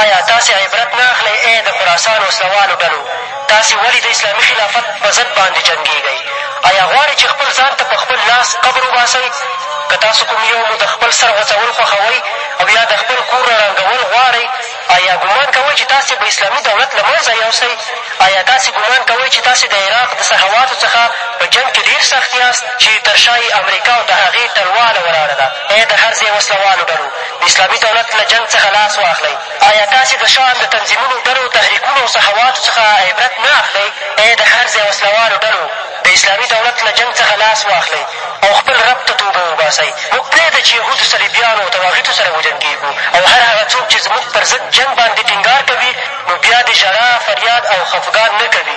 آیا تاسې عبرت نه اخلئ ای د خراسان وسله والو ډلو؟ تاسې ولې د اسلامي خلافت په ضد باندې جنګېږئ؟ ایا غواړئ چې خپل ځان ته په خپل لاس قبر وباسئ؟ که تاسو کوم یو مو د خپل سر غوڅول خوښوئ او یا د خپل کور ړړنګول غواړئ، ایا ګومان کوئ چې تاسې به اسلامي دولت له منځه یوسئ؟ ایا تاسې ګومان کوئ چې تاسې د عراق د صحواتو څخه په جنګ کې ډېر سخت یاست چې تر شا یې امریکا او د هغې ټلواله ولاړه ده؟ ای د هر ځای وسله والو ډلو! د اسلامي دولت له جنګ څخه لاس واخلئ! ایا تاسې د شاه د تنظیمونو، ډلو، تحریکونو او صحواتو څخه عبرت نه اخلئ؟ ای د هر ځای وسله والو ډلو! د اسلامي دولت له جنګ څخه لاس واخلئ او خپل رب ته توبه وباسئ! موږ پرېږده چې یهودو، صلیبیانو او طواغیتو سره وجنګېږو او هر هغه څوک چې زموږ پر ضد جنګ باندې ټینګار کوي، نو بیا دې ژړا، فریاد او خفګان نه کوي.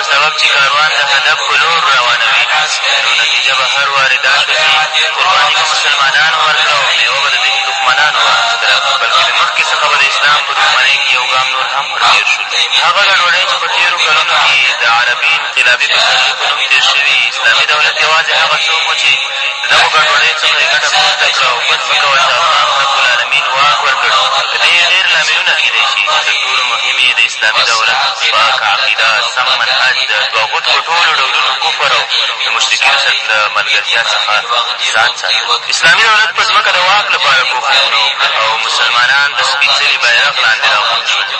سبب چې کاروان د هدف په لور روانوي، نو نتیجه به هر وارې دا شوه چې قرباني به مسلمانانو ورکړه او مېوه به د دین دښمنانو واخیسته، بلکې له مخکې څخه به د اسلام په دښمنۍ کې یو ګام نور هم ور تېر شو. هغه ګډوډۍ چې په تېرو کلونو کې د عربي انقلابي پسرلي په نوم تېر شوي، اسلامي دولت یوازې هغه څوک و چې دغو ګډوډیو څخه یې ګټه پورته کړه او په ځمکه ورته الله رب العالمین واک ورکړ، د دې ډېر لاملونه کېدای شي، چې تر ټولو مهم یې د اسلامي دولت پاکه عقیده، سم منهج، د طاغوت په ټولو ډولونو کفر او د مشرکینو سره له ملګرتیا څخه ځان ساتل و. اسلامي دولت په ځمکه د واک لپاره کوښښونه وکړل او مسلمانان د سپېڅلي بیرغ لاندې راغونډ شول.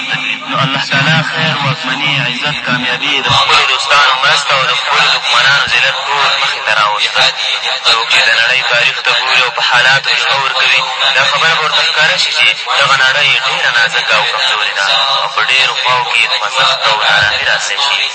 نو الله تعالی خیر، واکمني، عزت، کامیابي، د خپلو دوستانو مرسته او د خپلو دښمنانو ذلت ټول مخې ته راوستل. څوک چې د نړۍ تاریخ ته ګوري او په حالاتو کې غور کوي، دا خبره به ورته ښکاره شي چې دغه نړۍ ډېره نازکه او کمزورې ده او په ډېرو خواوو کې یې خوځښت او ناراحي راستی شي.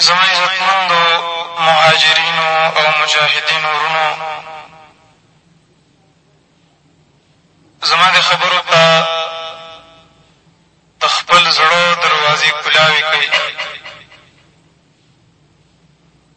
زما عزتمندو مهاجرینو او مجاهدینو وروڼو! زما دې خبرو ته د خپل زړه دروازې کولاوې کړئ.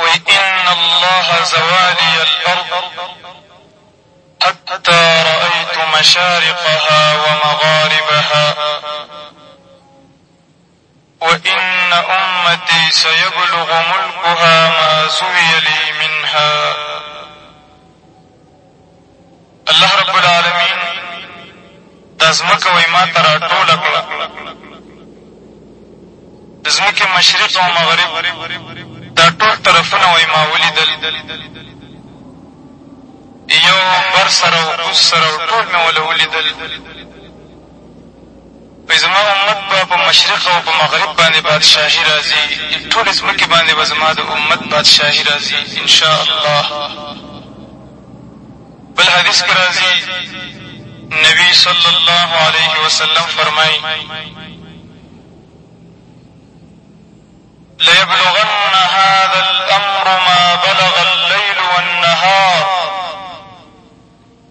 وإن الله زوالي الارض حتى رأيت مشارقها ومغاربها وإن أمتي سيبلغ ملكها ما زوي لي منها الله رب العالمين دا ځمکه وایي ما ته راټوله کړه د ځمکې مشرق او مغرب دا ټول طرفونه وایي ما ولیدل یو بر سره او کوز سره او ټول مې وله ولیدل وایي زما امت به په مشرق او په مغرب باندې بادشاهي راځي ټولې ځمکې باندې به زما د امت بادشاهي راځي ان شاء الله بل حدیث کې راځي نبي صلی الله علیه وسلم فرمایي ليبلغن هذا الأمر ما بلغ الليل والنهار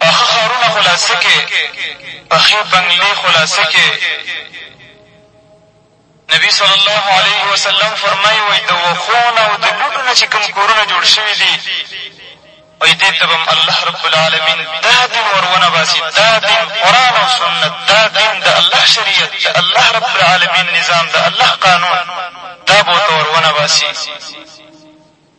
پاخه ښارونه خو لا څه کې پخې بنګلې خو لا څه کې نبي صلی الله علیه وسلم فرمایي وایي د وښو نه او د لوټو نه چې کوم کورونه جوړ شوي دي وایي دې ته به هم الله رب العالمین دا دین ور ونه باسي دا دین قرآن او سنت دا دین د الله شریعت د الله رب العالمین نظام د الله قانون دا به ورته ور ونه باسي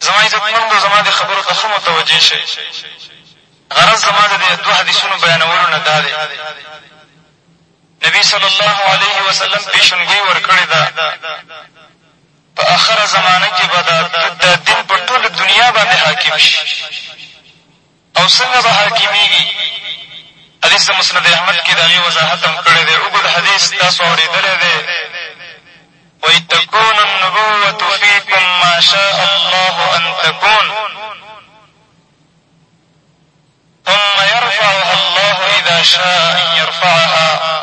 زما عزتمندو! زما دې خبرو ته ښه متوجه شئ. غرض زما د دې دوه حدیثونو بیانولو نه دا دی، نبي صلی الله علیه وسلم پېشنګوي ورکړې ده، په اخره زمانه کې به دا دین په ټوله دنیا باندې حاکم شي. او څنګه به حاکمېږي؟ حدیث د مسند احمد کې د هغې وضاحت هم کړی دی، اوږد حدیث تاسو اورېدلی دی، وایي، تکون النبوة فیکم ما شاء الله ان تکون ثم یرفعها الله اذا شاء ان یرفعها.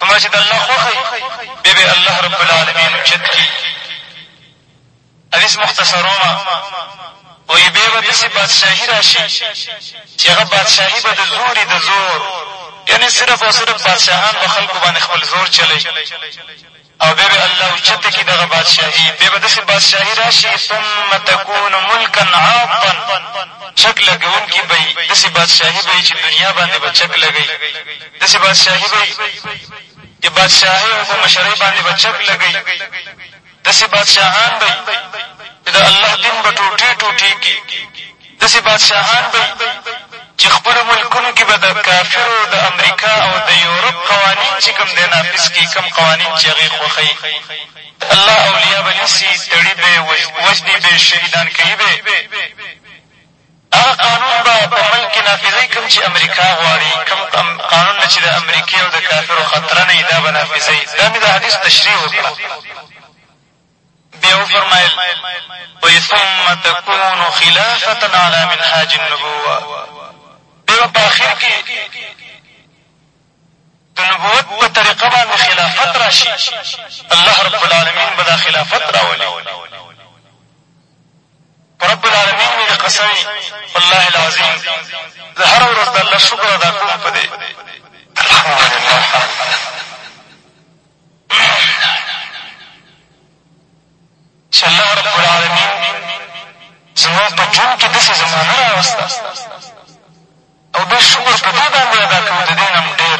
کومه چې د الله خوښه وي بیا به یې الله رب العالمین اوچت کړي حدیث مختصرومه وایي بیا به داسې بادشاهي را شي چې هغه بادشاهي به د زوري د زور یعنې صرف او صرف بادشاهان به خلکو باندې خپل زور چلوي او بیا به الله اوچته کړي دغه بادشاهي بیا به داسې بادشاهي را شي ثم تکون ملکا عاقا چک لګوونکي به یي داسې بادشاهي به یي چې دنیا باندې به چک لګوي داسې بادشاهي به وي چې بادشاهۍ او په مشرۍ باندې به چک لګوي داسې بادشاهان به وي چې د الله دین به ټوټې ټوټې کړي داسې بادشاهان به وي چې خپلو ملکونو کې به د کافرو د امریکا او د یورپ قوانین چې کوم دی نافظ کړي کوم قوانین چې هغې خوښوي د الله اولیا به نیسي تړي به یې وژني به یې شهیدان کوي به هغه قانون به په ملک کې نافظوي کوم چې امریکا غواړي کوم قانون نه چې د امریکې او د کافرو خطره نه وي دا به نافظوي دا مې د حدیث تشریح وکړه بیا وفرمایل وایي ثم تکون خلافة علی منهاج النبوة بیا به په اخر کې د نبوت په طریقه باندې خلافت راشي، الله رب العالمین به دا خلافت راولي. په رب العالمین مې د قسم وي، والله العظیم زه هره ورځ د الله شکر ادا کوم په دې، الحمدلله، چې الله رب العالمين زما په ژوند کې داسې زمانه راوسته او بیا شکر په دې باندې ادا کوو د دې نه هم ډېر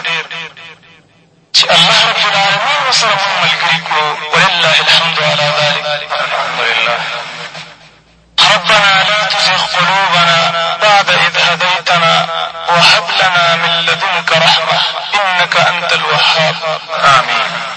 چې الله رب العالمين ورسره مونږ ملګري کړو ولله الحمد على ذلك الحمدلله ربنا لا تزغ قلوبنا بعد إذ هديتنا وهب لنا من لدنك رحمة إنك أنت الوهاب آمين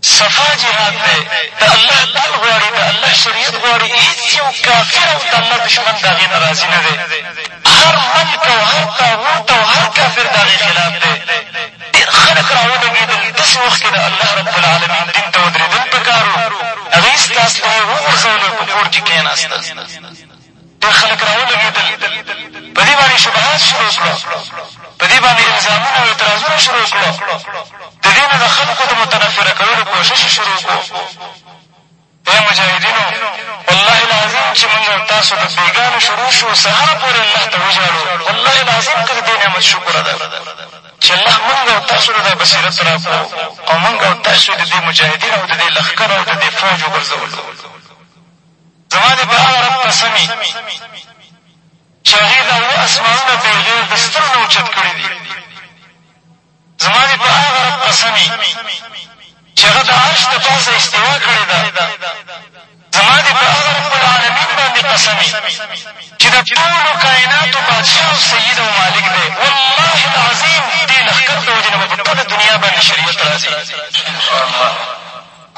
صفا جهاد دی، د الله دین غواړي، د الله شریعت غواړي، هېڅ یو کافر او د الله دښمن د هغې نه راضي نه دی، هر ملک او هر طاغوت او هر کافر د هغې خلاف دی، ډېر خلک را ولګېدل، داسې وخت کې د الله رب العالمین دین ته ودرېدل په کار و، هغوی ستاسلحې وغورځولې او په کور کې کېناستل. ډېر خلک را ولګېدل، په دې باندې شبهات شروع کړو، په دې باندې الزامونه او اعتراضونه شروع کړو، د دې نه د خلکو د متنفره کولو کوشش یې شروع کړو. ای مجاهدینو! والله العظیم چې مونږ او تاسو د بېګا نه شروع شو سهار پورې الله ته وژاړو، والله العظیم که د دې نعمت شکر ادا کړو چې الله مونږ او تاسو له دا بصیرت را کړو او مونږ او تاسو یې د دې مجاهدینو او د دې لښکر او د دې فوج وګرځولو. زما د ګران رب قسمي چې هغې دا اووه اسمانونه بېغېر د سترو نه اوچت کړي دي. زما دې په هغه رب قسمي چې هغه د عرش د پاسه استوا کړې ده. زما دې په هغه رب العالمین باندې قسمي چې د ټولو کایناتو بادشاه او سید او مالک دی. والله العظیم دې لښکر د وجې نه به په ټوله دنیا باندې شریعت راځي.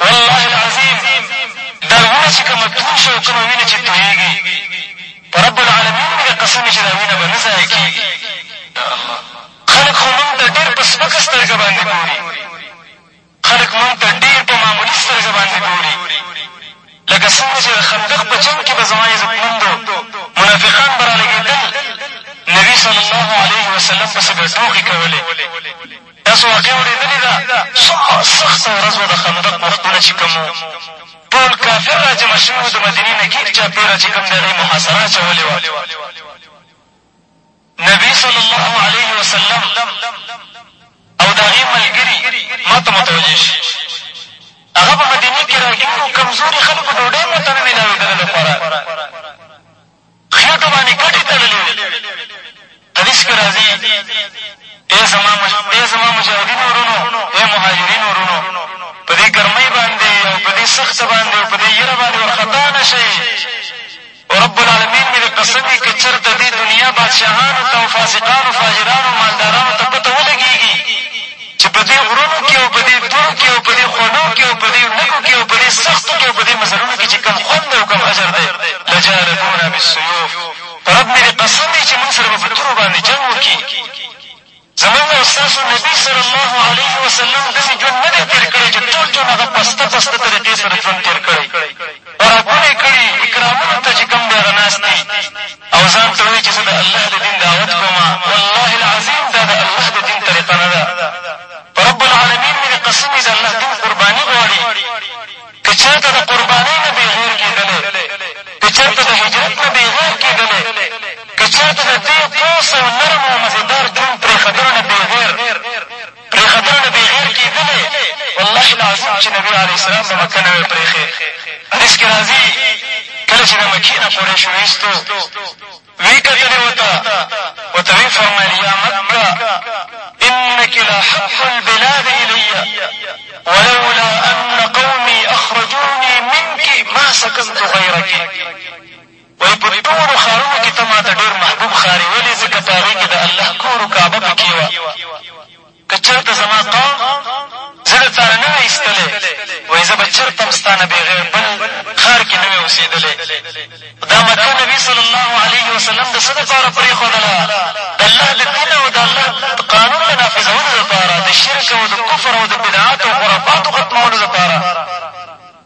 والله العظیم دا وینه چې کومه تویشي او کومه وینه چې تویېږي په رب العالمین مې د قسم وي چې دا وینه به نه ضایع کېږي خلک خو مونږ ته ډېر په سپکه سترګه باندې ګوري خلک مونږ ته ډېر په معمولي سترګه باندې ګوري لکه څنګه چې د خندق په جنګ کښې به زما عزتمندو منافقان به رالګېدل نبي صلی الله علیه وسلم پسې به ټوقې کولې تاسو واقعا اورېدلې ده څومره سخته ورځ وه د خندق وختونه چې کوم وو ټول کافر را جمع شوي وو د مدینې نه ګیر چاپېره چې کوم دی هغې محاصره اچولې وه نبي صلی الله علیه وسلم او د هغې ملګري ما ته متوجه شي هغه په مدینې کښې راګیر وو کمزوري خلکو ډوډۍ مو ته نه مېلاوېدله د خوراک خېټو باندې کټې تړلې وې. حدیث کې راځي، ای زما ای زما مجاهدینو ورونو! ای مهاجرینو ورونو! په دې ګرمۍ باندې او په دې سخته باندې او په دې یره باندې ورخطا نه شئ او رب العالمین مې دې قسم وي که چېرته دې دنیا بادشاهانو ته او فاسقانو فاجرانو مالدارانو ته پته ولګېږي چې په دې غرونو کې او په دې تورو کې او په دې خولو کې او په دې لږو کې او په دې سختو کې او په دې مزلونو کې چې کوم خوند دی او کوم اجر دی لجالدونا بالسیوف په رب مې دې قسم وي چې مونږ سره به په تورو باندې جنګ وکړي زمونږ او ستاسو نبي صلی الله علیه وسلم داسې ژوند نه دی تېر کړی چې ټول ژوند هغه پسته پسته طریقې سره ژوند تېر کړی خوراکونه یې کړي، اکرامونو ته چې کوم دی هغه ناست دي او ځان ته وایي چې زه د الله د دین دعوت کوم، والله العظیم دا د الله د دین طریقه نه ده، په رب العالمین مې د قسم وي د الله دین قرباني غواړي، که چېرته د قربانۍ نه بېغېر کېدلی، که چېرته د هجرت نه بېغېر کېدلی، که چېرته د دې قوس او نرم او مزېدار ژوند پرېښدلو نه بېغېر. پرې خبرې نه بې غېر کېدلې والله العظيم چې نبي عليه السلام به مکه نه وی پرېښې حديث کې راځي کله چې د مکې نه قريشو ويستو ويې کتلې ورته ورته ويې فرمايل يا مکه انک لحب البلاد الي ولولا ان قومي اخرجوني منک ما سكنت غيرک وایي په ټولو ښارونو کې ته ما ته ډېر محبوب ښکارې ولې ځکه په هغې کې د الله کور و کعبه په کې وه که چېرته زما قوم زه د تانه نه وی ایستلی وایي زه به چېرته هم ستا نه بېغیر بل ښار کې نه وی اوسېدلی خو دا مکه نبي صلی الله علیه وسلم د څه دپاره پرېښودله د الله د دین او د الله د قانون د نافظولو دپاره د شرک او د کفر او د بدعاتو او خرافاتو ختمولو دپاره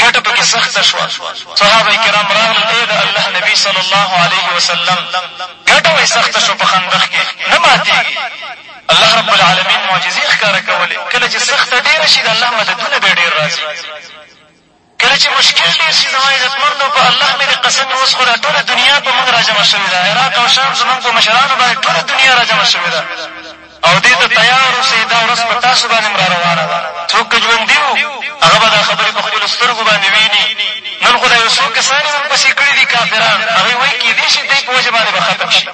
ګټه په کې سخته شوه، صحابه کرام راغلل، ای د الله نبي صلی الله علیه وسلم! ګټه وایي سخته شوه، په خندق کې نه ماتېږي. الله رب العالمین معجزې ښکاره کولې، کله چې سخته ډېره شي د الله مددونه بیا ډېر راځي، کله چې مشکل ډېر شي زما عزتمندو په الله مې دې قسم وي اوس خو دا ټوله دنیا په موږ راجمع شوې ده، عراق او شام زموږ په مشرانو باندې ټوله دنیا راجمع شوې ده. او دې ته تیار اوسئ، دا ورځ په تاسو باندې هم راروانه ده، څوک که ژوندي وو، هغه به دا خبرې په خپلو سترګو باندې ویني، نن خو دا یو څو کسان یې ورپسې کړي دي، کافران، هغوی وایي، کېدای شي دوی په وجه باندې به ختم شي،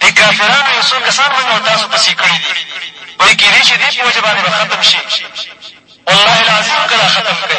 دې کافرانو یو څو کسان موږ او تاسو پسې کړي دي، وایي، کېدای شي دوی په وجه باندې به ختم شي، والله العظیم که دا ختم کړئ،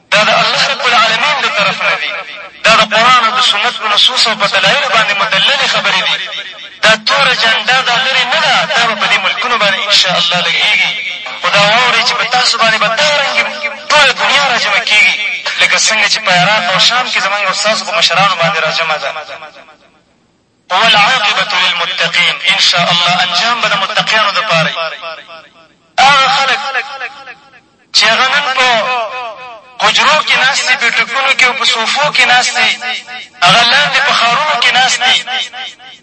دا د الله رب العالمين له طرف نه دي، دا د قرآن او د سنت په نصوص او په دلائلو باندې مدللې خبرې دي، دا توره جنډه دا لرې نه ده، دا به په دې ملکونو باندې ان شاء الله لګېږي، خو دا واورئ چې په تاسو باندې به دا رنګې ټوله دنيا راجمع کېږي، لکه څنګه چې په عراق او شام کې زموږ او ستاسو په مشرانو باندې راجمع ده. والعاقبة للمتقین، ان شاء الله انجام به د متقیانو دپاره وي. هغه خلک چې هغه نن په حجرو کې ناست دي، په ټکونو کې او په صوفو کې ناست دي، هغه لاندې په ښارونو کې ناست دي،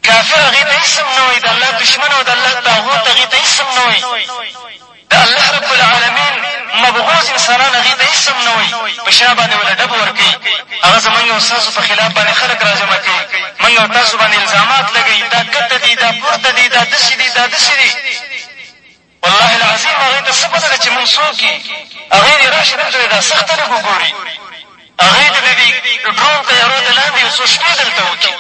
کافر هغې ته هېڅ هم نه وایي، د الله دښمن او د الله طاغوت هغې ته هېڅ هم نه وایي، د الله رب العالمين مبغوض انسانان هغې ته هېڅ هم نه وايي، په شا باندې ورله ډب ورکوي، هغه زمونږ او ستاسو په خلاف باندې خلک راجمع کوي، مونږ او تاسو باندې الزامات لګوي، دا کته دي، دا پورته دي، دا دسې دي، دا دسې دي. والله العظيم هغې ته څه پته ده چې مونږ څوک يي، هغې دې راشي دلته دې دا سخته لږ وګوري، هغې دې د دې ډرون طيارو د لاندې يو څو شپې دلته وکړي.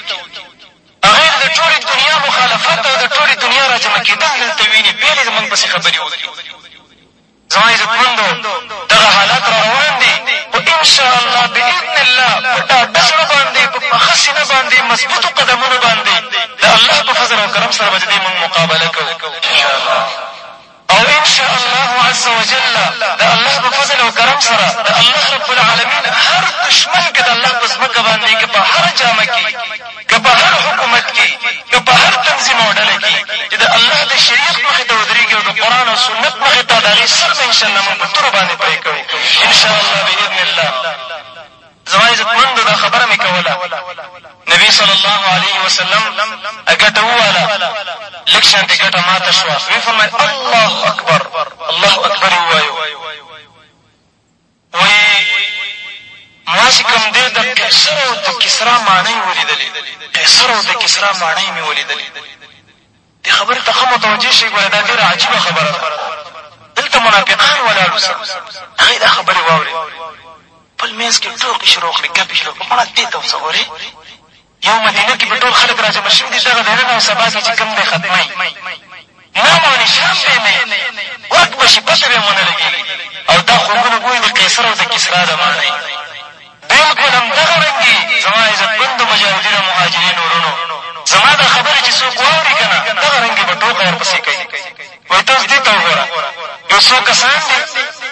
هغوی د د ټولې دنیا مخالفت او د ټولې دنیا را جمع کېدل دلته ویني، بیا دې زموږ پسې خبرې وکړي. زما عزتمندو! دغه حالات را روان دي، خو ان شاء الله باذن الله په ډاډه زړه باندې، په پخه سینه باندې، مضبوطو قدمونو باندې، د الله په فضل او کرم سره به د دې موږ مقابله کوو. او ان شاء الله عز وجل د الله په فضل او کرم سره د الله رب العالمين هر دښمن که د الله په ځمکه باندې که په هره جامه کي که په هر حکومت کي که په هر تنظيم او ډله کي چې د الله د شريعت مخې ته ودرېږي او د قرآن او سنت مخې ته د هغې سر به ان شاء الله موږ په تورو باندې پرې کوو ان شاء الله بإذن الله زما عزتمندو دا خبره مې کوله نبي صلی الله علیه وسلم ګټه وواله لږ شانتې ګټه ماته شوه ویې فرمایل الله اکبر الله اکبر یې ووایو وایي ما چې کوم دی د قیصر او د کسرا ماڼۍ ولیدلې قیصر او د کسرا ماڼۍ مې ولیدلې دې خبرې ته ښه متوجه شئ، ګوره دا ډېره عجیبه خبره ده، دلته منافقان ولاړ وو، سم، هغوی دا خبرې واورېدې، خپل منځ کې ټوقې شروع کړې، ګپې شروع کړې، مړه دې ته اوس ګورئ، یو مدینه کې به ټول خلک راجمع شوي دي، دغه د نن او سبا کې چې کوم دی ختموي، نام او نشان به یې نه وي، ورک به شي، پته به یې ونه لګېږي او دا خوبونه ګوري د قیصر او د کسرا د معنی، بلکل همدغه رنګې زما عزتمندو مجاهدینو مهاجرینو وروڼو زما دا خبرې چې څوک واوري که نه دغه رنګې به ټوکه ورپسې کوي وایي ته اوس دې ته وګوره یو څو کسان دي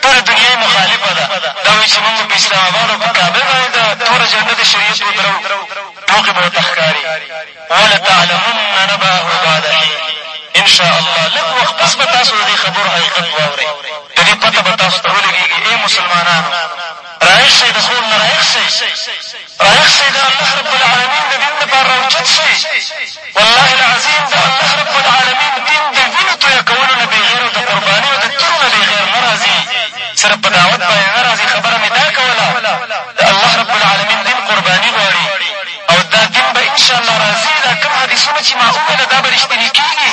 ټوله دنیا یې مخالفه ده دا وایي چې مونږ په اسلام اباد او په کابل باندې د توره جنډه د شریعت ودرو ټوکې به ورته ښکاري ولتعلمن نباه بعد حین انشاءالله لږ وخت پس به تاسو د دې خبرو حقیقت واورئ د دې پته به تاسو ته ولګېږي ای مسلمانانو رائښ شئ د خور نه رائښ شئ رائښ شئ د الله رب العالمين د دين لپاره راوچت شئ والله العظيم د الله رب العالمين دين د وينو تويه کولو نه بېغېر او د قربانيو د تورو نه بېغېر نه راځي صرف په دعوت باندې نه راځي خبره مې دا کوله د الله رب العالمين دين قرباني غواړي او دا دين به انشاءالله راځي دا کوم حديثونه چې ما وويله دا به رښتيني کېږي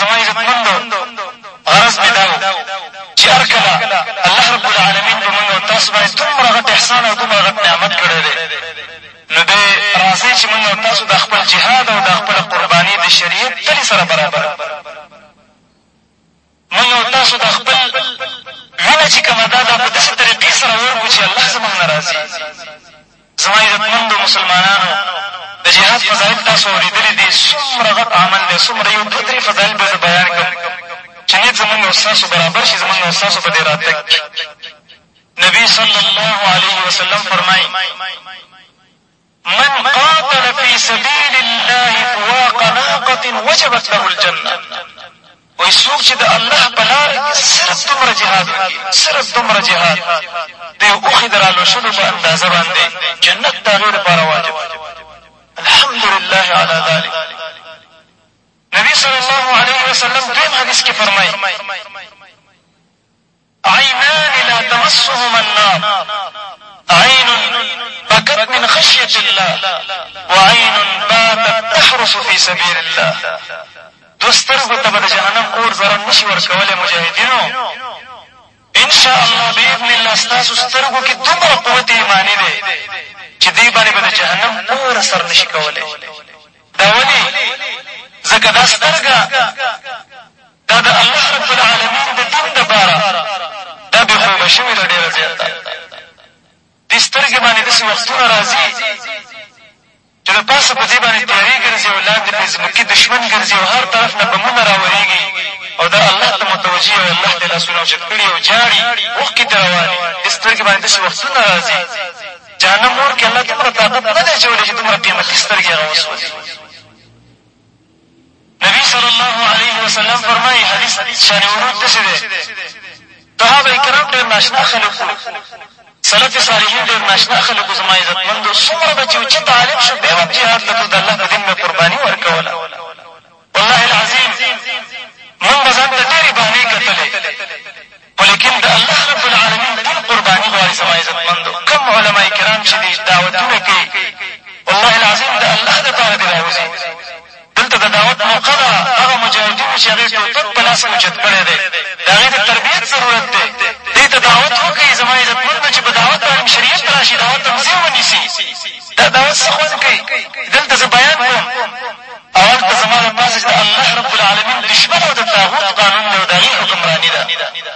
زما عزتمندو! غرض مې دا و، چې هر کله الله رب العالمین په مونږ او تاسو باندې دومره غټ احسان او دومره غټ نعمت کړی دی، نو بیا راځئ چې مونږ او تاسو دا خپل جهاد او دا خپله قرباني د شریعت تلې سره برابره کړو. مونږ او تاسو دا خپل وینه چې کومه ده، دا په داسې طریقې سره ورکړو چې الله زمونږ نه راضي وي. زما عزتمندو مسلمانانو! د جهاد فضایل تاسو اورېدلي دي، څومره غټ عمل دی، څومره یو دوه درې فضایل به یې زه بیان کړم چې نیت زمونږ او ستاسو برابر شي زمونږ او ستاسو په دې راتګ کې. نبي صلی الله علیه وسلم فرمایي، من قاتل فی سبیل الله فواق ناقة وجبت له الجنة، وایي څوک چې د الله په لاره کې صرف دومره جهاد وکړي، صرف دومره جهاد د یو اوښي د رالوشلو په اندازه باندې جنت د هغې لپاره واجب دی. الحمدلله علی ذلک. نبي صلی الله علیه وسلم دویم حدیث کې فرمایي عینان لا تمسهما النار عین بکت من خشیة الله وعین باتت تحرس فی سبیل الله دوه سترګو ته به د جهنم اور ضرر نه شي ورکولی مجاهدینو انشاءالله باذن الله ستاسو سترګو کې دومره قوت ایماني دی چې دوی باندې به د جهنم اور اثر نه شي کولی دا ولې ځکه دا سترګه دا د الله رب العالمين د دين دپاره دا بې خوبه شوې ده ډېره زياته دې سترګې باندې داسې وختونه راځي چې له پاسه په دې باندې تیارې ګرځي او لاندې پرې ځمکي دښمن ګرځي او هر طرف نه بمونه راورېږي او دا الله ته متوجه او الله ته لاسونه اوچت کړي او جاړي اوښکې ترې روانې دې سترګې باندې داسې وختونه راځي جهنم اور کې الله دومره طاقت نه دی اچولی چې دومره قیمتي سترګې هغه وسوځي نبي صلی الله علیه وسلم فرمایي حدیث شان ورود داسې دی صحابه کرام ډېر ناشنا خلک وو سلف صالحین ډېر ناشنا خلک وو زما عزتمندو څومره به چې اوچت عالم شو بیا به هم جهاد له د الله په دین مې قرباني ورکوله والله العظیم مونږ به ځان ته ډېرې بهانې کتلې خو لېکن د الله رب العالمين دين قرباني غواړي زما عزتمندو کوم علماء کرام چې دي دعوتونه کوي والله العظيم د الله دپاره دې راوځي دلته د دعوت موقع ده هغه مجاهدینو چې هغې ټوپک په لاس کښې اوچت کړی دی د هغې د تربیت ضرورت دی دې ته دعوت وکړي زما عزتمندو چې په دعوت باندې هم شریعت ته راشي دعوت هم ځای ونیسي دا دعوت څه خوند کوي دلته زه بیان کوم هلته زما له پاسه چې د الله رب العالمین دښمن او د طاغوت قانون دی او د هغې حکمراني ده،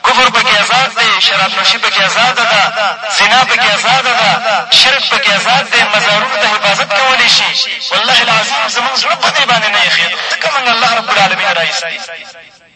کفر په کې ازاد دی، شرابنوشي په کې ازاده ده، زنا په کې ازاده ده، شرک په کې ازاد دی، مزارونو ته حفاظت کولی شي. والله العظیم زموږ زړه په دې باندې نه یخېدو، ځکه موږ الله رب العالمین را ایستي.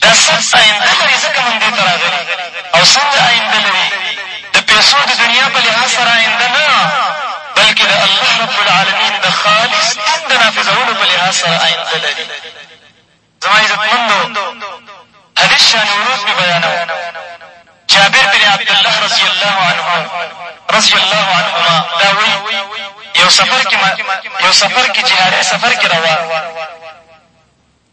دا څه آینده لري ځکه موږ دې ته راغلي او څنګه آینده لري د پیسو د دنیا په لحاظ سره آینده نه بلکې د الله رب العالمین د خالص دین د نافذولو په لحاظ سره آینده لري زما عزتمندو حدیث شان ورود مې بیانوم جابر بن عبدالله رضی الله عنه رضی الله عنهما دا وایي یو سفر کې یو سفر کې جهادي سفر کې روان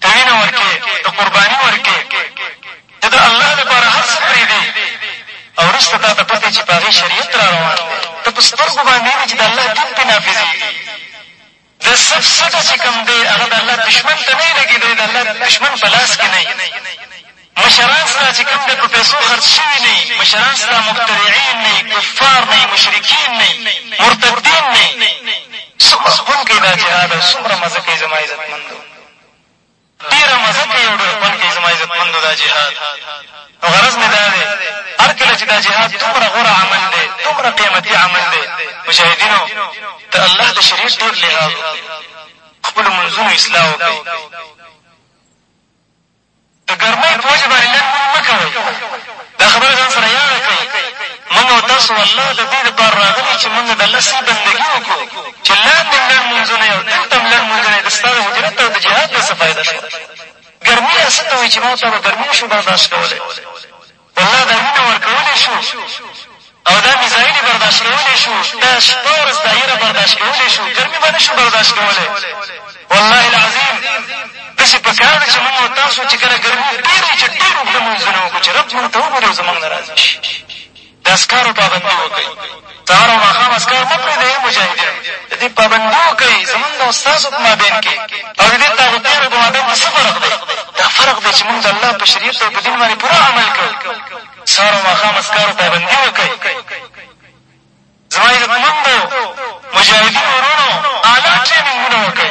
ته وینه ورکړې، ته قرباني ورکړې، ته د الله لپاره هر څه پرېږدې او وروسته تا ته پته وي چې په هغې شریعت را روان دی، ته په سترګو باندې وینې چې د الله دین پرې نافذېږي، د سب سټه چې کوم دی هغه د الله دښمن ته نه وي لګېدلی، د الله دښمن په لاس کې نه وي. مشران ستا چې کوم دی په پیسو خرڅ شوي نه يي، مشران ستا مبتدعین نه يي، کفار نه يي، مشرکین نه يي، مرتدین نه يي. څومره خوند کوي دا جهاد او څومره مزه کوي زما عزتمندو! ډېره مزه کوي او ډېر خوند کوي زما عزتمندو دا جهاد. نو غرض مې دا دی هر کله چې دا جهاد دومره غوره عمل دی، دومره قیمتي عمل دی، مجاهدینو! د الله د شریعت ډېر لحاظ وکړئ، خپلو منځونو اصلاح وکړئ. د ګرمۍ په وجه باندې لږ مونږ مه کوئ، دا خبره ځان سره ياده کړئ، مونږ او تاسو والله د دې لپاره راغلي چې مونږ د الله سي بندګي وکړو چې لاندې هم لنډ مونځونه او دلته هم لنډ مونځونه د ستا د هجرت او د جهاد نه څه فايده شوه؟ ګرمي يا څه ته وايي چې ما او تا به ګرمي نه شو برداشت کولی؟ والله دا وینه ورکولی شو او دا میزایلې برداشت کولی شو دا شپه ورځ دا یره برداشت کولی شو ګرمي به نه شو برداشت کولی والله العظیم داسې په کار ده چې مونږ او تاسو چې کله ګرمي ډېر وي چې ډېر اوږده مونځونه وکړو چې رب مونږ ته وګوري او زمونږ نه راضي شي د اسکارو پابندي وکړئ سهار او ماښام اذکار مه پرېږدئ ای مجاهدینو! د دې پابندي وکړئ، زمونږ او ستاسو په مابین کې او د دې طاغوتیانو په مابین کې څه فرق دی؟ دا فرق دی چې مونږ د الله په شریعت او په دین باندې پوره عمل کوو. سهار او ماښام اذکارو پابندي وکړئ. زما عزتمندو مجاهدینو وروڼو! اعلی ټرېننګونه وکړئ.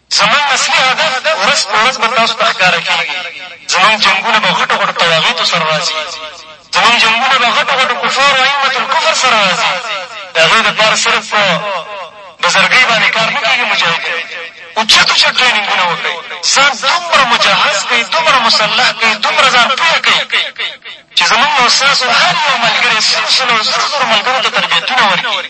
زموږ اصلي هدف ورځ په ورځ به تاسو ته ښکاره کېږي، زموږ جنګونه به غټو غټو طواغیتو سره راځي، زموږ جنګونه به غټو غټو کفارو ائمة الکفر سره راځي، د هغې لپاره صرف په بزرګۍ باندې کار نه کېږي، مجاهدین اوچت اوچت ټرېننګونه وکړئ، ځان دومره مجهز کړئ، دومره مسلح کړئ، دومره ځان پوه کړئ چې زموږ او ستاسو هر یو ملګری سل سل او زرو زرو ملګرو ته تربیتونه ورکړي.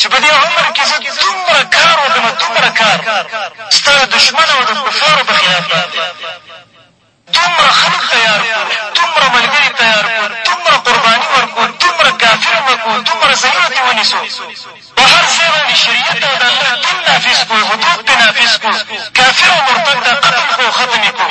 چې په دې عمر کې زه دومره کار وکړم، دومره کار ستا د دښمن او د کفارو په خلاف باندې، دومره خلک تیار کړو، دومره ملګري تیار کړو، دومره قرباني ورکړو، دومره کافر مړه کړو، دومره ضعیف دې ونیسو، په هر ځای باندې شریعت او د الله دین نافظ کړو، حدود پرې نافظ کړو، کافر او مرتد دا قتل کړو او ختم یې کړو.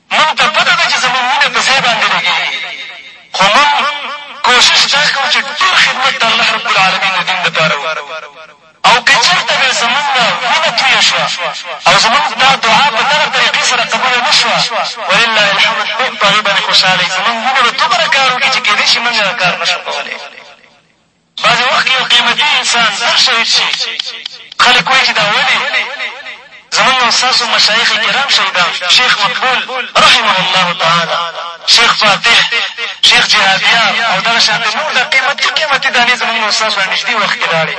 مونږ ته پته ده چې زمونږ وینه په ځای باندې لګېږي، خو مونږ کوشش دا کوو چې ټول خدمت د الله رب العالمین د دین لپاره وکړو او که چېرته بیا زمونږ نه وینه تویه شوه او زمونږ دا دعا په دغه طریقې سره قبوله نه شوه، ولله الحمد، مونږ په هغې باندې خوشحاله یو، زمونږ وینه به دومره کار وکړي چې کېدای شي مونږ هغه کار نه شو کولی. بعضې وخت کې یو قیمتي انسان هم شهید شي، خلک وایي چې دا ولې؟ زموږ او ستاسو مشایخ کرام شهیدان شول، شیخ مقبول رحمه الله تعالی، شیخ فاتح، شیخ جهادیار او دغه شانتې نور دا قیمتي قیمتي دانې زموږ او ستاسو رانږدې وخت کې لاړې،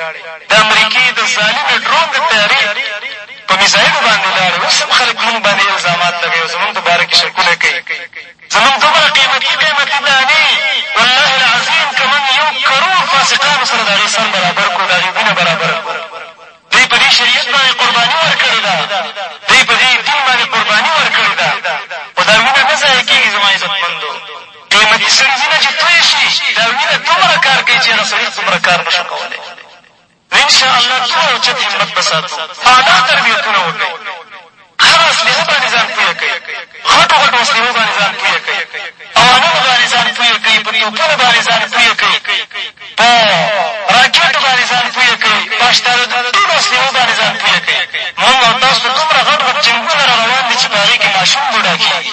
د امریکې د ظالمې ډرون د طیارې په میزایلو باندې لاړې، اوس هم خلک موږ باندې الزامات لګوي او زموږ په باره کې شکونه کوي. زموږ دومره قېمتي قېمتي دانې والله العظيم که موږ يو کروړ فاسقانو سره د هغې سر برابر کړو د هغې وينه برابره کړو دوی په دې شريعت باندې قرباني ورکړې ده دوی په دې دين باندې قرباني ورکړې ده خو دا وينه نه ضايع کېږي زما عزتمندو قېمتي سړي وينه چې تويه شي دا وينه دومره کار کوي چې هغه سړي څومره کار نه شو کولی ان شاء الله ټول اوچت همت به ساتو اعلی تربیتونه وکړئ هره اسلحه باندې ځان پویه کړئ غټو غټو اسلحو باندې ځان پویه کړئ اوانونو باندې ځان پویه کړئ په توپونو باندې ځان پویه کړئ په راکټو باندې ځان پویه کړئ په اشتارد ټولو اسلحو باندې ځان پویه کړئ مونږ او تاسو دومره غټ غټ جنګونه را روان دي چې په هغې کښې ماشوم بوډا کېږي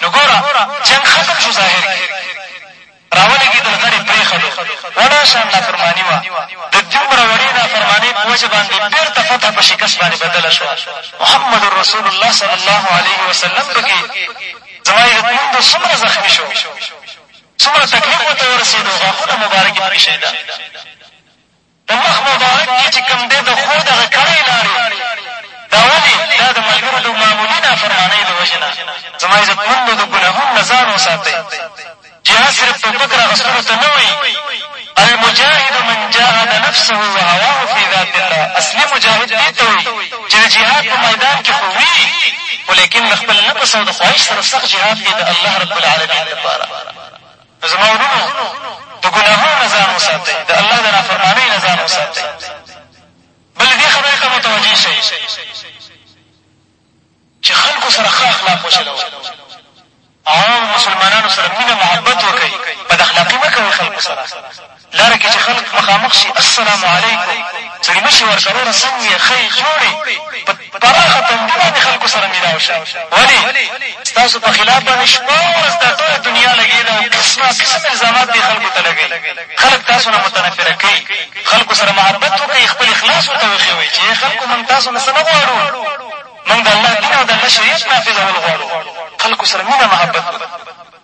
نو ګوره جنګ ختم شو ظاهر کې راولګېدل غړې پرېښدو وړه شان نافرماني وه د دومره وړې نافرمانۍ په وجه باندې بېرته فتح په شکست باندې بدله شوه محمد رسول الله صلی الله علیه وسلم پکې زما عزتمندو څومره زخمي شو څومره تکلیف ورته ورسېدو غاښونه مبارکې پکې شهیدان په مخ مبارک کې چې کوم دی د ښو دغه کړۍ لاړې دا ولې؟ دا د ملګرو د معمولي نافرمانۍ له وجې نه زما عزتمندو د ګناهونو نه ځان وساتئ جهاد صرف ټوپک راغستلو ته نه وایي المجاهد من جاهد نفسه وهواه فی ذات الله اصلي مجاهد دې ته وایي چې د جهاد په میدان کې خو وي خو لیکن له خپل نفس او د خواهش سره سخت جهاد کوي د الله رب العالمین لپاره زما وروڼو! د ګناهونو نه ځان وساتئ، د الله د نافرمانۍ نه ځان وساتئ. بلې دې خبرې ته متوجه شئ چې خلکو سره ښه اخلاق وچلوئ، عوامو مسلمانانو سره مینه محبت وکړئ، بداخلاقي مه کوئ خلکو سره. لاره کې چې خلک مخامخ شي السلام علیکم سړي مشي ورته وروره څنګه یې ښه یې جوړ یې په پراخه تندي باندې خلکو سره میلاو شئ ولې ستاسو په خلاف باندې شپه ورځ دا ټوله دنیا لګېده او قسمه قسم الزامات دې خلکو ته لګوي خلک تاسو نه متنفره کوي خلکو سره محبت وکړئ خپل اخلاص ورته وښیوئ چې خلکو موږ تاسو نه څه نه غواړو موږ د الله دین او د الله شریعت نافظول غواړو خلکو سره مینه محبت وکړو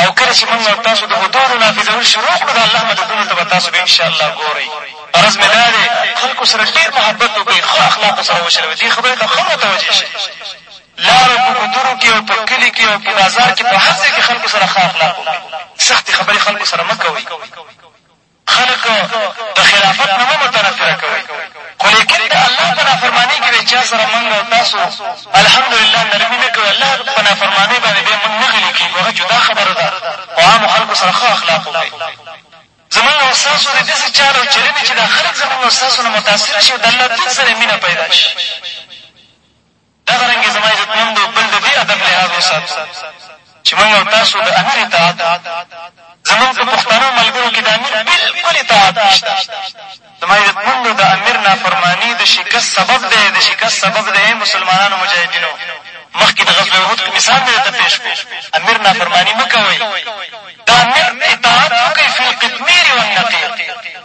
او کله چې مونږ او تاسو د حدودو نافذول شروع کړو د الله مددونه ته به تاسو بیا انشاءالله ګورئ. عرض مې دا دی خلکو سره ډېر محبت وکړئ، ښه اخلاقو سره وچلوئ، دې خبرې ته ښه متوجه شئ، لارو په ګودرو کې او په کلي کې او په بازار کې په هر ځای کې خلکو سره ښه اخلاق وکړئ، سختې خبرې خلکو سره مه کوئ. خلک د خلافت نه مه متنفره کوئ، خو لېکن د الله په نافرمانۍ کې بې چا سره مونږ او تاسو الحمدلله نرمي نه کوي، الله په نافرمانۍ باندې بیا مونږ نه غلي کېږو هغه جدا خبره ده، خو عامو خلکو سره ښه اخلاق وکړئ. زمونږ او ستاسو دې داسې چال او چلنې چې دا خلک زمونږ او ستاسو نه متاثره شي او د الله دین سره یې مینه پیدا شي. دغه رنګې زما عزتمندو بل د دې ادب لحاظ وساتو چې موږ او تاسو د امیر اطاعت زموږ په پښتنو ملګرو کې د امیر بلکل اطاعت نشته زما عزتمندو د امیر نافرماني د شکست سبب دی د شکست سبب دی ای مسلمانانو مجاهدینو مخکې د غزوه احد مثال مې درته پېښ کړو امیر نافرماني مه کوئ د امیر اطاعت وکړئ فی القطمیر والنقیر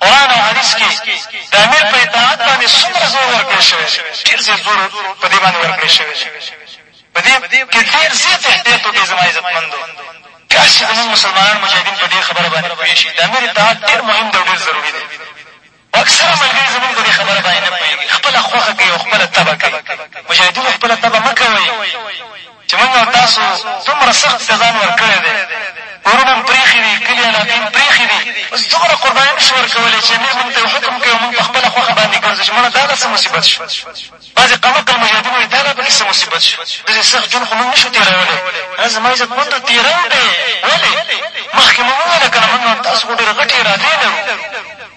قرآن او حدیث کښې د امیر په اطاعت باندې څومره زور ورکړې شوې دې؟ ډېر زېات زور په دې باندې ورکړې شوې دې. په دې کښې ډېر زېات احتیاط وکړې زما عزت مندو. کاش چې زمونږ مسلمانان مجاهدین په دې خبره باندې پوهې شي، د امیر اطاعت ډېر مهم دی او ډېر ضروري دی. خو اکثره ملګري زمونږ په دې خبره باندې نه پوهېږي، خپله خوښه کوي او خپله طبع کوي. مجاهدینو خپله طبع مه کوئ! چې موږ او تاسو دومره سخت جزا مو ورکړی دی، کورونه مو پرېښي دي، کلي علاقې مو پرېښي دي، اوس دومره قربانۍ نه شو ورکولی چې امیر موږ ته یو حکم کوي او موږ په خپله خوښه باندې ګرځو چې مړه دا لا څه مصیبت شو؟ بعضې قمقل مجاهدین وایي دا لا پکې څه مصیبت شو؟ داسې سخت ژوند خو موږ نه شو تېرولی. نه زما عزت مندو تېروو به یې، ولې؟ مخکې مو وویله که نه موږ او تاسو خو ډېرې غټې ارادې لرو.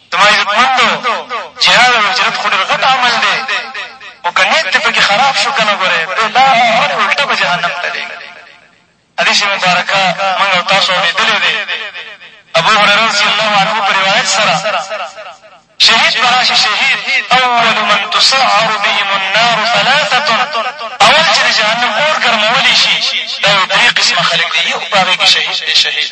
زما عزتمندو! جهاد او هجرت خو ډېر غټ عمل دی، خو که نیت دې په کې خراب شو که نه ګورئ بې لارې الټه به جهنم ته لېږي. حدیث مبارک موږ او تاسو اورېدلی دی، ابوهریره رضی الله عنه په روایت سره شهید به راشي شهید، اول من تسعر بهم النار ثلاثة اول چې د جهنم اور ګرمولی شي دا یو درې قسمه خلک دي، یو په هغې کې شهید دی شهید.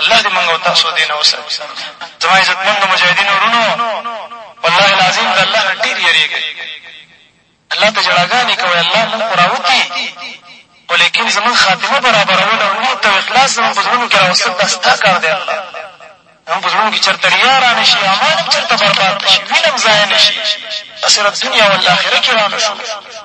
الله دې موږ او تاسو دې نه وساتي زما عزتمندو مجاهدینو وروڼو والله العظیم د الله نه ډېر یېرېږئ الله ته ژړاګانې کوئ الله موږ خو راوتي خو لیکن زموږ خاتمه برابرول او نیت او اخلاص زموږ په زړونو کښې راوستل دا ستا کار دی الله زموږ په زړونو کښې چېرته ریا را نه شي اعمال هم چېرته برباد نه شي وینه هم ضایع نه شي داسې رب دنیا والآخره کښې را نه شو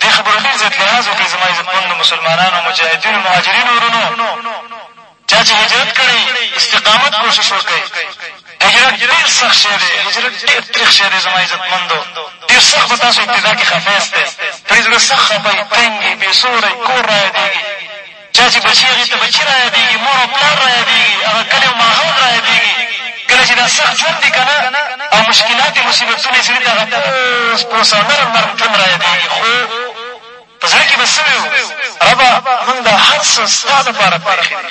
دې خبرو ډېر زیات لحاظ وکړئ زما عزتمندو مسلمانانو مجاهدینو مهاجرینو ورونو! چا چې هجرت کړی استقامت کوشش وکړئ هجرت ډېر سخت شی دی هجرت ډېر تریخ شی دی زما عزتمندو ډېر سخت به تاسو ابتدا کښې خفه یاستئ پرې زړه سخت خفه يي تنګ يي بې سوری کور را یادېږي چا چې بچي هغې ته بچي رایادېږي، مور او پلار رایادېږي، هغه کلی او ماحول رایادېږي. کله چې دا سخت ژوند دي که نه او مشکلات یې مصیبتونه یې سړي ته هغه پوس پوس او نرم نرم ژوند رایادېږي خو په زړه کې به څه وي ربه موږ دا هر څه ستا لپاره پرېښي دي.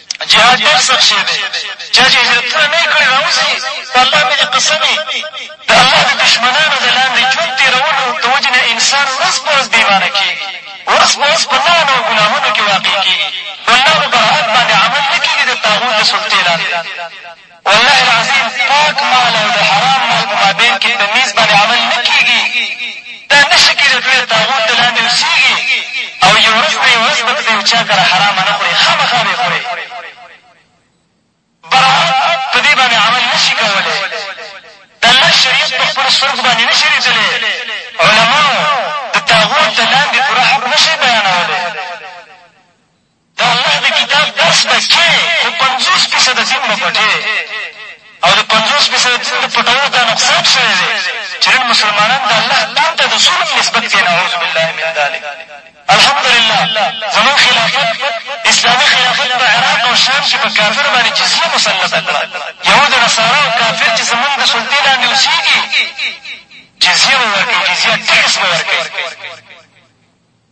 جهاد ډېر سخت شی دی چا چې هجرتونه نه یې کړي راوځي په الله مې دې قسم یې د الله د دښمنانو د لاندې ژوند تېرولو د وجې نه انسان ورځ په ورځ بېمانه کېږي ورځ په ورځ په نوو نوو ګناهونو کښې واقع کېږي په الله په برحق باندې عمل نه کېږي د طاغوت د سلطې لاندې والله العظیم پاک مال او د حرام مال په مابین کې تمیز باندې عمل نه کېږي دا نه شي کېدای دوی د طاغوت د لاندې اوسېږي او یوه ورځ نه یوه ورځ به د یو چا کره حرامه نه خورې خامخا به یې خورې براءت په دې باندې عمل نه شي کولی د الله شریعت په خپلو سترګو باندې نه شي لیدلی علماو د طاغوت د لاندې پوره حق نه شي بیانولی د الله د کتاب درس به کېې خو پنځوس فیصده دین به پټې او د پنځوس فیصده دین د پټولو دا نقصان شوی دی چې نن مسلمانان د الله دین ته د ظلم نسبت کوي نعوذ بالله من ذلک الحمدلله زموږ خلافت اسلامي خلافت په عراق او شام کښې په کافر باندې جزیه مسلطه کړه یهود نصارا او کافر چې زموږ د سلطې لاندې اوسېږي جزیه به ورکوي جزیه ټکس به ورکوي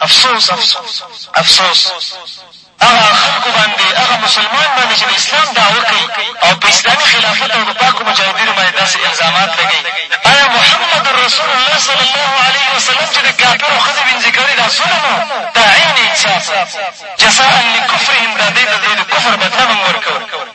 افسوس افسوس هغه خلکو باندې هغه مسلمان باندې چې د اسلام دعوه کوي او په اسلامي خلافت او د پاکو مجاهدینو باندې داسې الزامات لګوي ایا محمد رسول الله صلی الله علیه وسلم چې د کافرو ښځې وینځې کړې دا ظلم و دا عین انصاف و جزاء لکفرهم دا دی د دوی د کفر بدله موږ ورکوو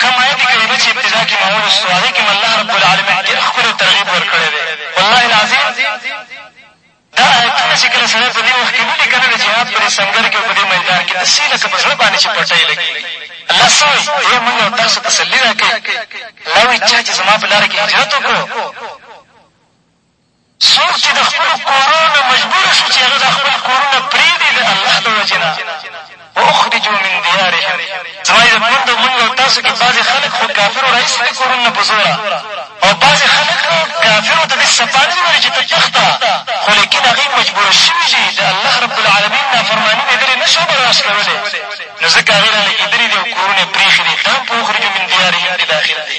کومه آیت کریمه چې ابتدا کې مو ولوستو هغې کې هم الله رب العالمین ډېر ښکلی ترغیب ورکړی دی والله العظیم دا آیتونه چې کله سړی په دې وخت کې لولي که نه د جهاد په دې سنګر کې او په دې میدان کې داسې لکه په زړه باندې چې پټۍ لګېږي الله څه وایي دی مونږ او تاسو تسلي را کوي الله وایي چا چې زما په لاره کې هجرت وکړو څوک چې د خپلو کورونو نه مجبور شو چې هغه دا خپل کورونه پرېږدي د الله د وجې نه واخرجو من دیارهم زما عزتمند او مونږ او تاسو کې بعضې خلک خو کافرو راایستي دي کورونه نه په زوره او بعضې خلک کافرو ته داسې څپا نه دي ویلي چې ته تښته خو لیکن هغوی مجبور شوي دي د الله رب العالمین نافرماني مې دلې نه شوه برداشت کولی نو ځکه هغوی رالګېدلي دي او کورونه یې پرېښي دي دا هم په اخرجو من دیارهم کې داخل دی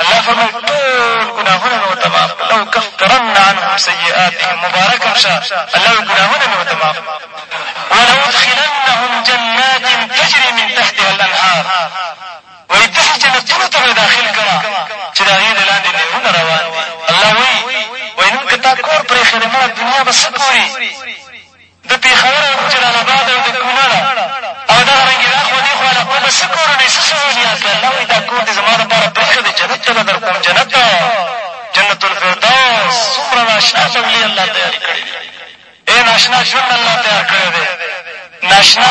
الله فرمایي ټول ګناهونه مې ورته معاف کړل لو کفرن عنهم سیئاتهم مبارک هم شه الله وایي ګناهونه مې ورته معاف ولادخلنهم جنات تجري من تحتها الانهار وایي داسې جنتونو ته به داخل کړه چې د هغې د لاندې نهرونه روان دي الله وایي وایي نن که تا کور پرېښی دی مړه دنیا به څه ګوري د پېښور او جلال اباد او د کونړ او دغه رنګې دا خوا دې خوا علاقو ته څه کورنۍ څه سهولیات وي الله وایي دا کور دې زما لپاره پرېږده د جنت ته به در کوم جنت جنت الفردوس څومره ناشنا بنګلې الله تیارې کړې دي ای ناشنا ژوند الله تیار کړی دی ناشنا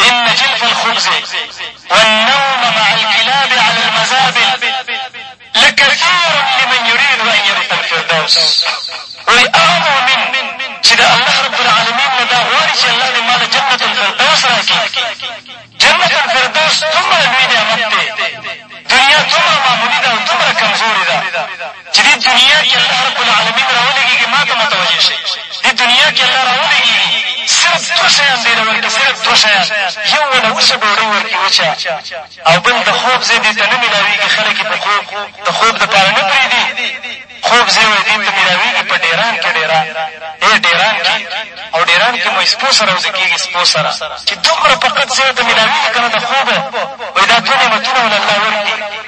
ان جلف الخبز والنوم مع الكلاب على المزابل لکثیر لمن يريد ان يرث الفردوس وایي هغه مؤمن چې د الله رب العالمین نه دا غواړي چې الله دې ما له جنت الفردوس راکړي جنت الفردوس دومره لوی نعمت دی دنیا دومره معمولي ده او دومره کمزورې ده چې دې دنیا کې الله رب العالمین راولېږېږي ما ته متوجه شئ دې دنیا کې الله راولېږېږي صرف دوه شیان دې له ورکړي صرف دوه شیان یو وله وچه ډوډۍ ورکړي وچه او بل د خوب ځای دې ته نه میلاوېږي خلک یې په خوب د خوب دپاره نه پرېږدي خوب ځای وایي دې ته میلاوېږي په ډېران کې ډېران ای ډېران کې او ډېران کې مو سپو سره وده کېږي سپو سره چې دومره فقط ځای ورته میلاوېږي که نه د خوب وایي دا دوه نعمتونه وله الله ورکړي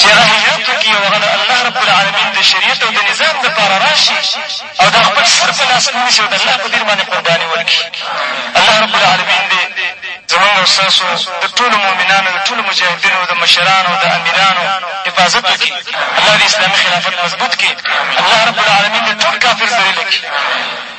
چې هغه هجرت وکړي او هغه د الله رب العالمین د شریعت او د نظام دپاره راشي او دا خپل سر په لاس ونیسي او د الله په دین باندې قرباني ورکړي الله رب العالمین دې زمونږ او ستاسو د ټولو مؤمنانو د ټولو مجاهدینو د مشرانو د امیرانو حفاظت وکړي الله دې اسلامي خلافت مضبوط کړي الله رب العالمین دې ټول کافر ذلیله کړي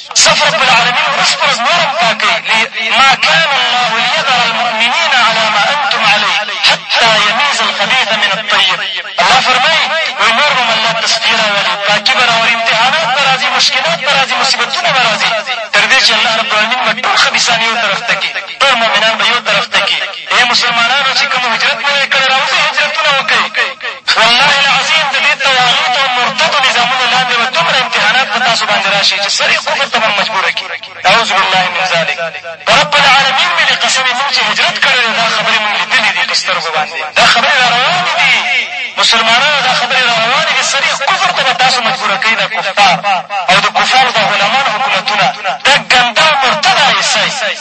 صف رب العالمين ورځ په ورځ نورم پاکوي ما كان الله ليذر المؤمنين على ما انتم عليه حتى يميز الخبيث من الطيب الله فرمايي وایي نور به الله تصفیه راولي پاکي به راولي امتحانات به راځي مشکلات به راځي مصیبتونه به راځي تر دې چې الله رب العالمین به ټول خبیثان یو طرف ته کړي ټول مؤمنان به یو طرف ته کړي ای مسلمانانو چې کوم هجرت مو یې کړی راوځئ هجرتونه وکړئ والله العظیم د دې طواغیتو او مرتدو نظامونو لاندې به دومره امتحانات په تاسو باندې را شي چې سر یې کفر ته به مو مجبور کړي اعوذ بالله من ذلک په رب العالمین مې د قسم یې مونږ چې هجرت کړی دی دا خبرې مونږ لیدلې دي په سترګو باندې دا خبرې را روانې دي مسلمانانو دا خبرې را روانې دي سر یې کفر ته به تاسو مجبوره کوي دا کفار او د کفارو دا غلامان حکومتونه دا ګنده مرتده ایسۍ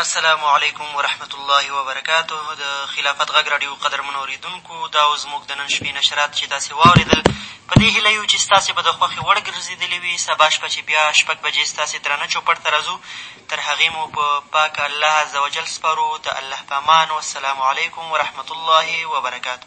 السلام علیکم ورحمت الله وبرکاته د خلافت غږ راډیو قدرمنو اورېدونکو دا و زموږ د نن شپې نشرات چې تاسې واورېدل په دې هیله یو چې ستاسې به د خوښې وړ ګرځېدلي وي سبا شپه چې بیا شپږ بجې ستاسې درانه چوپړ ته راځو تر هغې مو په پاک الله عزوجل سپارو د الله په امان والسلام علیکم ورحمت الله وبرکاته.